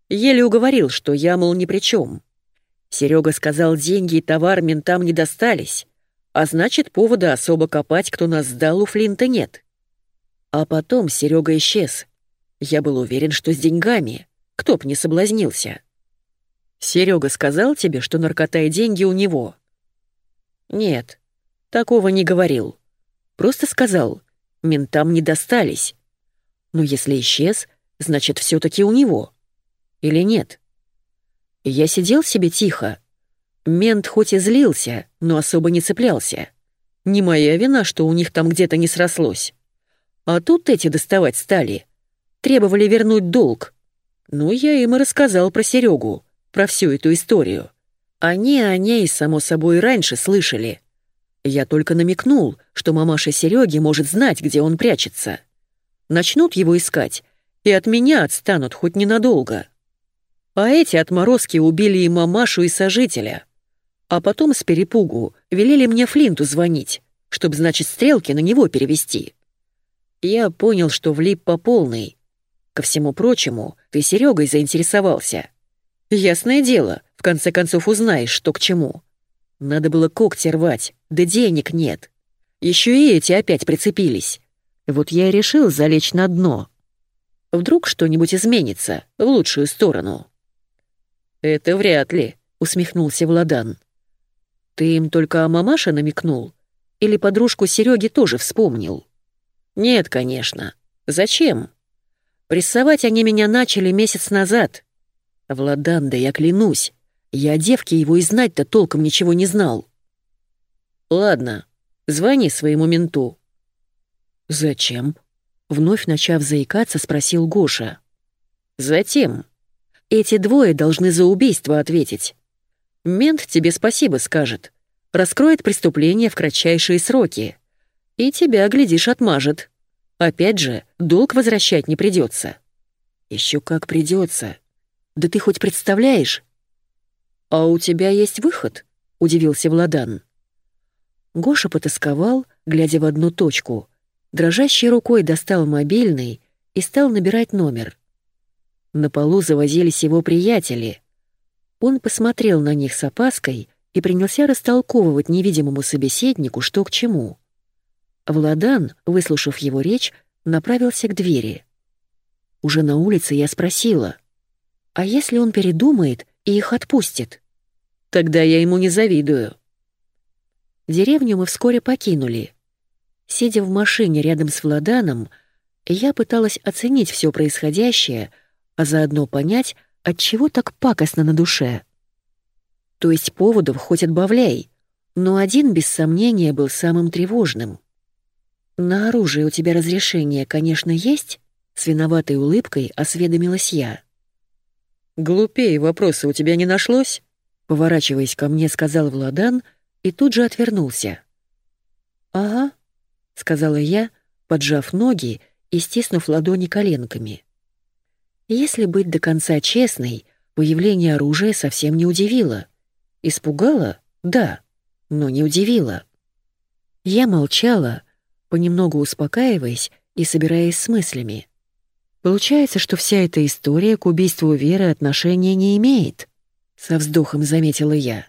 Еле уговорил, что я, мол, ни при чем. Серега сказал, деньги и товар ментам не достались, а значит, повода особо копать, кто нас сдал, у Флинта нет. А потом Серега исчез. Я был уверен, что с деньгами. Кто б не соблазнился. Серега сказал тебе, что наркота и деньги у него? Нет, такого не говорил. Просто сказал, ментам не достались. Но если исчез, значит, все таки у него. Или нет? Я сидел себе тихо. Мент хоть и злился, но особо не цеплялся. Не моя вина, что у них там где-то не срослось. А тут эти доставать стали. Требовали вернуть долг. Ну, я им и рассказал про Серегу, про всю эту историю. Они о ней, само собой, раньше слышали. Я только намекнул, что мамаша Сереги может знать, где он прячется. Начнут его искать, и от меня отстанут хоть ненадолго. А эти отморозки убили и мамашу, и сожителя. А потом с перепугу велели мне Флинту звонить, чтобы, значит, стрелки на него перевести. Я понял, что влип по полной. Ко всему прочему, ты Серегой заинтересовался. Ясное дело, в конце концов узнаешь, что к чему. Надо было когти рвать, да денег нет. Еще и эти опять прицепились. Вот я и решил залечь на дно. Вдруг что-нибудь изменится в лучшую сторону. «Это вряд ли», — усмехнулся Владан. «Ты им только о мамаше намекнул? Или подружку Сереги тоже вспомнил?» «Нет, конечно. Зачем? Прессовать они меня начали месяц назад. Владан, да я клянусь, я о девке его и знать-то толком ничего не знал». «Ладно, звони своему менту». «Зачем?» — вновь начав заикаться, спросил Гоша. «Затем. Эти двое должны за убийство ответить. Мент тебе спасибо скажет, раскроет преступление в кратчайшие сроки. И тебя, глядишь, отмажет. Опять же, долг возвращать не придется. Еще как придется. Да ты хоть представляешь? А у тебя есть выход? Удивился Владан. Гоша потасковал, глядя в одну точку. Дрожащей рукой достал мобильный и стал набирать номер. На полу завозились его приятели. Он посмотрел на них с опаской и принялся растолковывать невидимому собеседнику, что к чему. Владан, выслушав его речь, направился к двери. Уже на улице я спросила, «А если он передумает и их отпустит?» «Тогда я ему не завидую». Деревню мы вскоре покинули. Сидя в машине рядом с Владаном, я пыталась оценить все происходящее, а заодно понять, от чего так пакостно на душе. То есть поводов хоть отбавляй, но один, без сомнения, был самым тревожным. «На оружие у тебя разрешение, конечно, есть?» С виноватой улыбкой осведомилась я. «Глупее вопроса у тебя не нашлось?» Поворачиваясь ко мне, сказал Владан и тут же отвернулся. «Ага», — сказала я, поджав ноги и стиснув ладони коленками. Если быть до конца честной, появление оружия совсем не удивило. Испугало? Да, но не удивило. Я молчала, понемногу успокаиваясь и собираясь с мыслями. Получается, что вся эта история к убийству Веры отношения не имеет, со вздохом заметила я.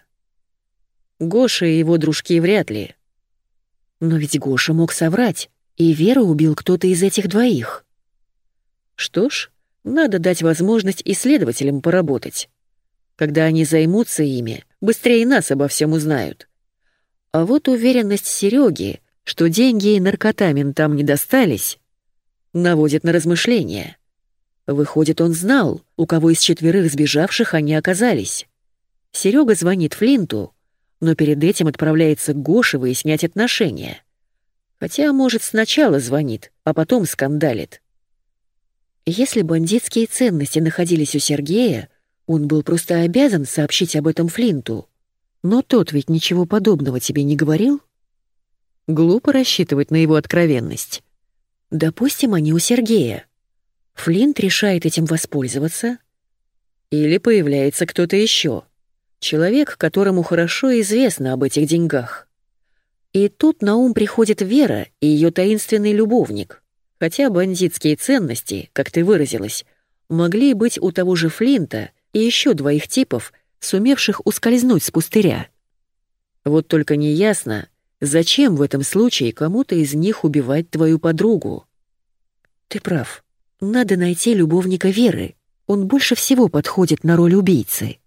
Гоша и его дружки вряд ли. Но ведь Гоша мог соврать, и Веру убил кто-то из этих двоих. Что ж, надо дать возможность исследователям поработать. Когда они займутся ими, быстрее нас обо всем узнают. А вот уверенность Сереги, что деньги и наркота ментам не достались, наводит на размышления. Выходит, он знал, у кого из четверых сбежавших они оказались. Серега звонит Флинту, но перед этим отправляется к Гоше выяснять отношения. Хотя, может, сначала звонит, а потом скандалит. Если бандитские ценности находились у Сергея, он был просто обязан сообщить об этом Флинту. Но тот ведь ничего подобного тебе не говорил? Глупо рассчитывать на его откровенность. Допустим, они у Сергея. Флинт решает этим воспользоваться. Или появляется кто-то еще. Человек, которому хорошо известно об этих деньгах. И тут на ум приходит Вера и ее таинственный любовник. Хотя бандитские ценности, как ты выразилась, могли быть у того же Флинта и еще двоих типов, сумевших ускользнуть с пустыря. Вот только неясно, зачем в этом случае кому-то из них убивать твою подругу. Ты прав. Надо найти любовника Веры. Он больше всего подходит на роль убийцы.